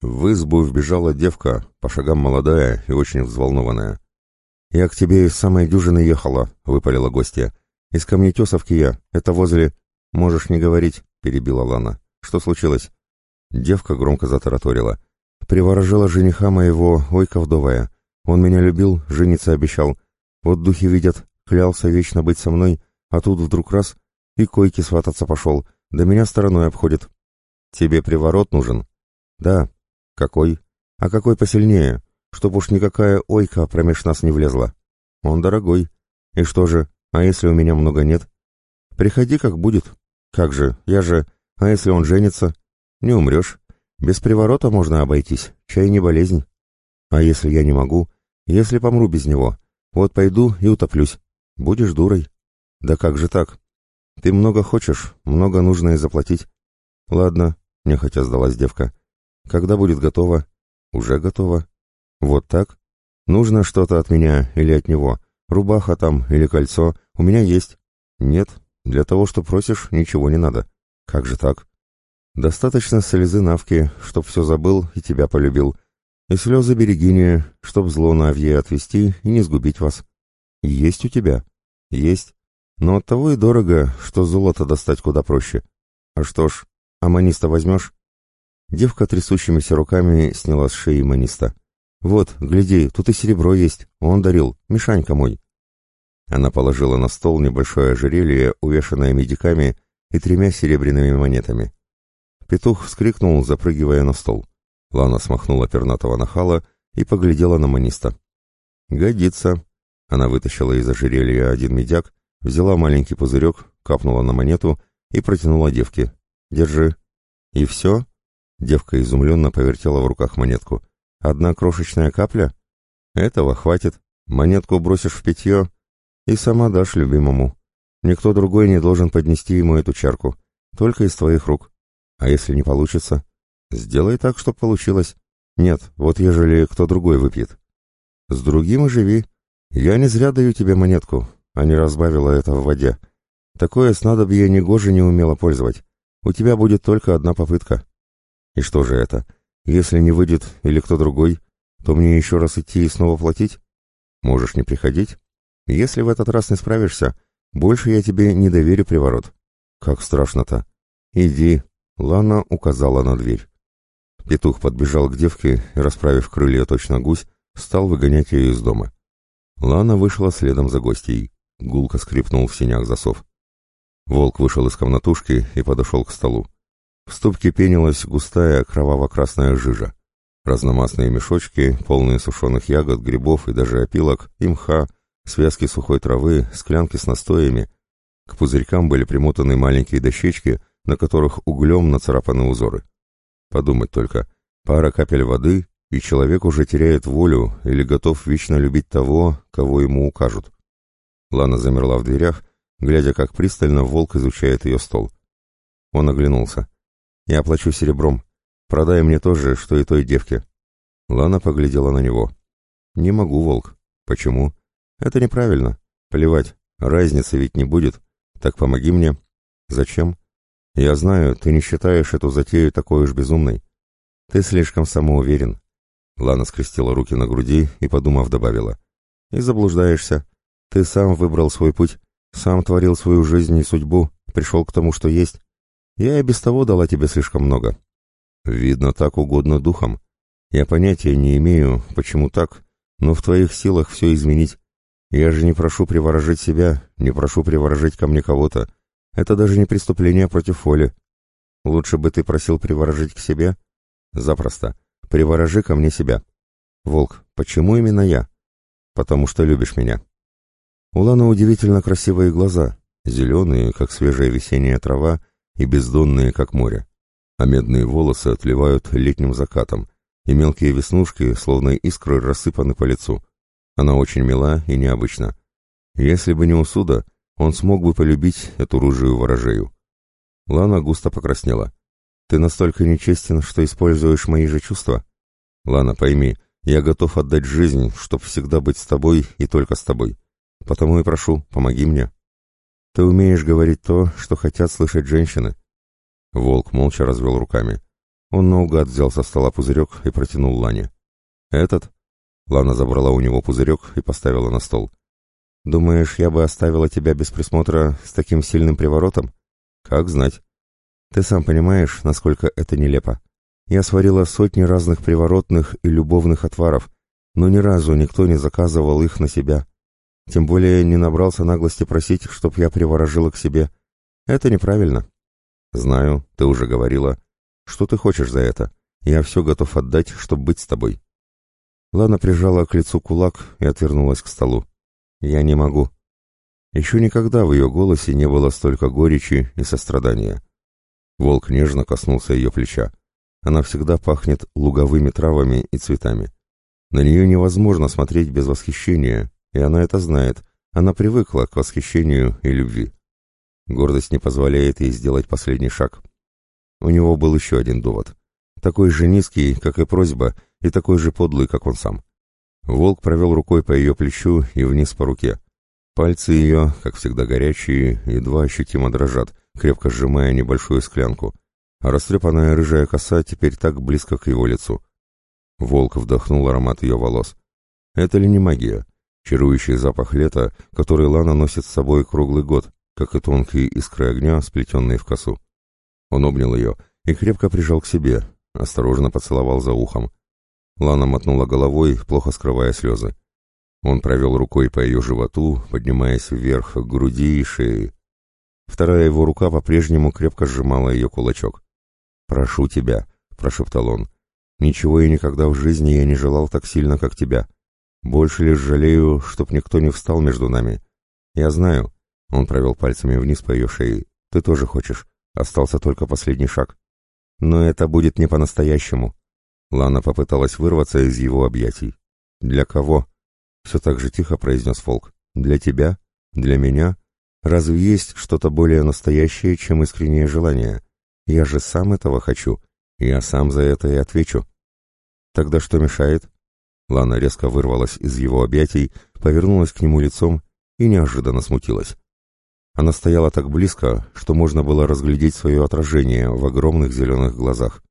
В избу вбежала девка, по шагам молодая и очень взволнованная. «Я к тебе из самой дюжины ехала», — выпалила гостья. «Из камнетесовки я. Это возле...» «Можешь не говорить», — перебила Лана. «Что случилось?» Девка громко затараторила. «Приворожила жениха моего, ойка вдовая. Он меня любил, жениться обещал. Вот духи видят, клялся вечно быть со мной, а тут вдруг раз — и койки свататься пошел, да меня стороной обходит. Тебе приворот нужен? Да. Какой? А какой посильнее? Чтоб уж никакая ойка промеж нас не влезла. Он дорогой. И что же, а если у меня много нет? Приходи, как будет. Как же, я же... А если он женится? Не умрешь. Без приворота можно обойтись, чай не болезнь. А если я не могу? Если помру без него? Вот пойду и утоплюсь. Будешь дурой. Да как же так? Ты много хочешь, много нужно и заплатить. Ладно, нехотя сдалась девка. Когда будет готово? Уже готово. Вот так? Нужно что-то от меня или от него? Рубаха там или кольцо? У меня есть. Нет, для того, что просишь, ничего не надо. Как же так? Достаточно слезы Навки, чтоб все забыл и тебя полюбил. И слезы Берегини, чтоб зло Навье отвести и не сгубить вас. Есть у тебя? Есть. Но оттого и дорого, что золото достать куда проще. А что ж, а маниста возьмешь? Девка трясущимися руками сняла с шеи маниста. «Вот, гляди, тут и серебро есть. Он дарил. Мишанька мой». Она положила на стол небольшое ожерелье, увешанное медиками и тремя серебряными монетами. Петух вскрикнул, запрыгивая на стол. Лана смахнула пернатого нахала и поглядела на маниста. «Годится». Она вытащила из ожерелья один медяк, взяла маленький пузырек, капнула на монету и протянула девке. «Держи». «И все?» Девка изумленно повертела в руках монетку. «Одна крошечная капля? Этого хватит. Монетку бросишь в питье и сама дашь любимому. Никто другой не должен поднести ему эту чарку. Только из твоих рук. А если не получится? Сделай так, чтоб получилось. Нет, вот ежели кто другой выпьет. С другим и живи. Я не зря даю тебе монетку, а не разбавила это в воде. Такое снадобье негоже не умела пользовать. У тебя будет только одна попытка. И что же это? Если не выйдет или кто другой, то мне еще раз идти и снова платить? Можешь не приходить. Если в этот раз не справишься, больше я тебе не доверю приворот. Как страшно-то. Иди. Лана указала на дверь. Петух подбежал к девке и, расправив крылья точно гусь, стал выгонять ее из дома. Лана вышла следом за гостьей. Гулко скрипнул в синях засов. Волк вышел из комнатушки и подошел к столу. В ступке пенилась густая кроваво-красная жижа. Разномастные мешочки, полные сушеных ягод, грибов и даже опилок, и мха, связки сухой травы, склянки с настоями. К пузырькам были примотаны маленькие дощечки, на которых углем нацарапаны узоры. Подумать только, пара капель воды, и человек уже теряет волю или готов вечно любить того, кого ему укажут. Лана замерла в дверях, глядя, как пристально волк изучает ее стол. Он оглянулся. Я оплачу серебром. Продай мне то же, что и той девке. Лана поглядела на него. Не могу, волк. Почему? Это неправильно. Плевать. Разницы ведь не будет. Так помоги мне. Зачем? Я знаю, ты не считаешь эту затею такой уж безумной. Ты слишком самоуверен. Лана скрестила руки на груди и, подумав, добавила. И заблуждаешься. Ты сам выбрал свой путь, сам творил свою жизнь и судьбу, пришел к тому, что есть. Я и без того дала тебе слишком много. Видно, так угодно духом. Я понятия не имею, почему так, но в твоих силах все изменить. Я же не прошу приворожить себя, не прошу приворожить ко мне кого-то. Это даже не преступление против воли. Лучше бы ты просил приворожить к себе. Запросто. Приворожи ко мне себя. Волк, почему именно я? Потому что любишь меня. У Ланы удивительно красивые глаза, зеленые, как свежая весенняя трава, и бездонные, как море. А медные волосы отливают летним закатом, и мелкие веснушки, словно искры, рассыпаны по лицу. Она очень мила и необычна. Если бы не усуда, он смог бы полюбить эту рыжую ворожею. Лана густо покраснела. «Ты настолько нечестен, что используешь мои же чувства?» «Лана, пойми, я готов отдать жизнь, чтоб всегда быть с тобой и только с тобой. Потому и прошу, помоги мне». Ты умеешь говорить то, что хотят слышать женщины. Волк молча развел руками. Он наугад взял со стола пузырек и протянул Лане. «Этот?» Лана забрала у него пузырек и поставила на стол. «Думаешь, я бы оставила тебя без присмотра с таким сильным приворотом?» «Как знать. Ты сам понимаешь, насколько это нелепо. Я сварила сотни разных приворотных и любовных отваров, но ни разу никто не заказывал их на себя. Тем более не набрался наглости просить, чтоб я приворожила к себе. Это неправильно». «Знаю, ты уже говорила. Что ты хочешь за это? Я все готов отдать, чтобы быть с тобой». Лана прижала к лицу кулак и отвернулась к столу. «Я не могу». Еще никогда в ее голосе не было столько горечи и сострадания. Волк нежно коснулся ее плеча. Она всегда пахнет луговыми травами и цветами. На нее невозможно смотреть без восхищения, и она это знает. Она привыкла к восхищению и любви. Гордость не позволяет ей сделать последний шаг. У него был еще один довод. Такой же низкий, как и просьба, и такой же подлый, как он сам. Волк провел рукой по ее плечу и вниз по руке. Пальцы ее, как всегда горячие, едва ощутимо дрожат, крепко сжимая небольшую склянку, а растрепанная рыжая коса теперь так близко к его лицу. Волк вдохнул аромат ее волос. Это ли не магия? Чарующий запах лета, который Лана носит с собой круглый год, как и тонкие искры огня, сплетенные в косу. Он обнял ее и крепко прижал к себе, осторожно поцеловал за ухом. Лана мотнула головой, плохо скрывая слезы. Он провел рукой по ее животу, поднимаясь вверх к груди и шее. Вторая его рука по-прежнему крепко сжимала ее кулачок. «Прошу тебя», — прошептал он. «Ничего и никогда в жизни я не желал так сильно, как тебя. Больше лишь жалею, чтоб никто не встал между нами. Я знаю, он провел пальцами вниз по ее шее. «Ты тоже хочешь. Остался только последний шаг. Но это будет не по-настоящему». Лана попыталась вырваться из его объятий. «Для кого?» Все так же тихо произнес Фолк. «Для тебя? Для меня? Разве есть что-то более настоящее, чем искреннее желание? Я же сам этого хочу. Я сам за это и отвечу». «Тогда что мешает?» Лана резко вырвалась из его объятий, повернулась к нему лицом и неожиданно смутилась. Она стояла так близко, что можно было разглядеть свое отражение в огромных зеленых глазах.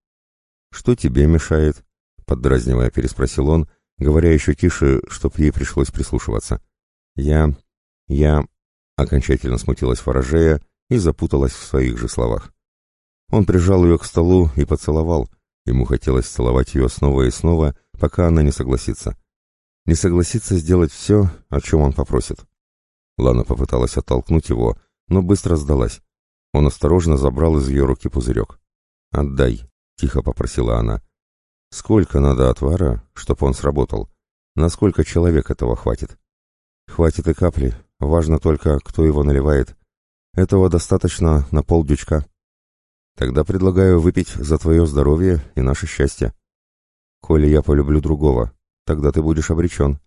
«Что тебе мешает?» — поддразнивая переспросил он, говоря еще тише, чтоб ей пришлось прислушиваться. «Я... я...» — окончательно смутилась Ворожея и запуталась в своих же словах. Он прижал ее к столу и поцеловал. Ему хотелось целовать ее снова и снова, пока она не согласится. Не согласится сделать все, о чем он попросит. Лана попыталась оттолкнуть его, но быстро сдалась. Он осторожно забрал из ее руки пузырек. «Отдай», — тихо попросила она. «Сколько надо отвара, чтоб он сработал? Насколько человек этого хватит?» «Хватит и капли. Важно только, кто его наливает. Этого достаточно на полдючка. Тогда предлагаю выпить за твое здоровье и наше счастье. Коли я полюблю другого, тогда ты будешь обречен.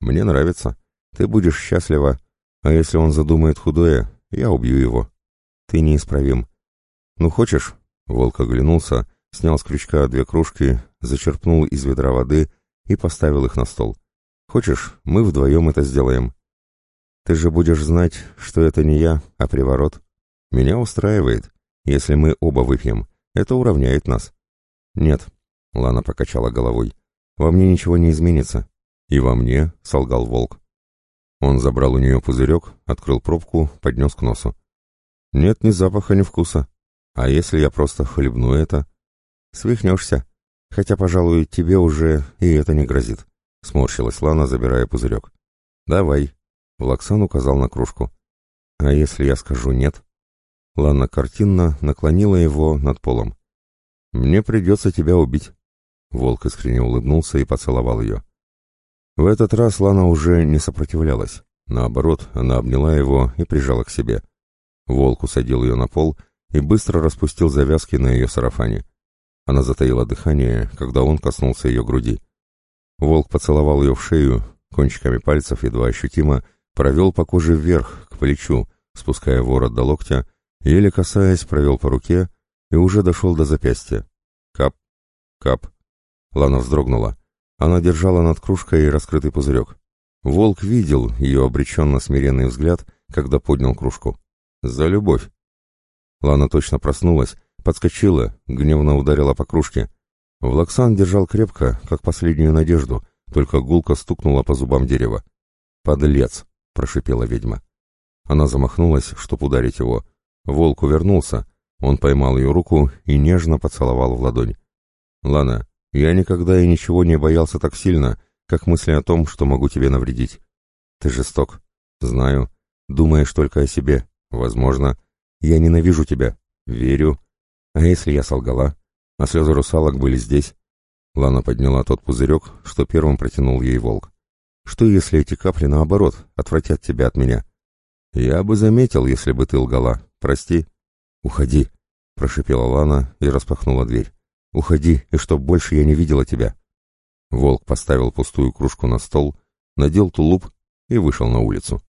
Мне нравится. Ты будешь счастлива, а если он задумает худое, я убью его. Ты неисправим. Ну, хочешь? Волк оглянулся, снял с крючка две кружки, зачерпнул из ведра воды и поставил их на стол. Хочешь, мы вдвоем это сделаем. Ты же будешь знать, что это не я, а приворот. Меня устраивает, если мы оба выпьем. Это уравняет нас. Нет, Лана покачала головой. Во мне ничего не изменится. И во мне, солгал волк. Он забрал у нее пузырек, открыл пробку, поднес к носу. Нет ни запаха, ни вкуса. А если я просто хлебну это? Свихнешься. Хотя, пожалуй, тебе уже и это не грозит. Сморщилась Лана, забирая пузырек. Давай. Влаксан указал на кружку. А если я скажу нет? Лана картинно наклонила его над полом. Мне придется тебя убить. Волк искренне улыбнулся и поцеловал ее. В этот раз Лана уже не сопротивлялась. Наоборот, она обняла его и прижала к себе. Волк усадил ее на пол и быстро распустил завязки на ее сарафане. Она затаила дыхание, когда он коснулся ее груди. Волк поцеловал ее в шею, кончиками пальцев едва ощутимо, провел по коже вверх, к плечу, спуская ворот до локтя, еле касаясь, провел по руке и уже дошел до запястья. Кап, кап. Лана вздрогнула. Она держала над кружкой раскрытый пузырек. Волк видел ее обреченно смиренный взгляд, когда поднял кружку. «За любовь!» Лана точно проснулась, Подскочила, гневно ударила по кружке. Влаксан держал крепко, как последнюю надежду, только гулко стукнула по зубам дерева. «Подлец!» — прошипела ведьма. Она замахнулась, чтоб ударить его. Волк увернулся. Он поймал ее руку и нежно поцеловал в ладонь. «Лана, я никогда и ничего не боялся так сильно, как мысли о том, что могу тебе навредить. Ты жесток. Знаю. Думаешь только о себе. Возможно. Я ненавижу тебя. Верю. А если я солгала? А слезы русалок были здесь? Лана подняла тот пузырек, что первым протянул ей волк. Что если эти капли, наоборот, отвратят тебя от меня? Я бы заметил, если бы ты лгала. Прости. Уходи, прошипела Лана и распахнула дверь. Уходи, и чтоб больше я не видела тебя. Волк поставил пустую кружку на стол, надел тулуп и вышел на улицу.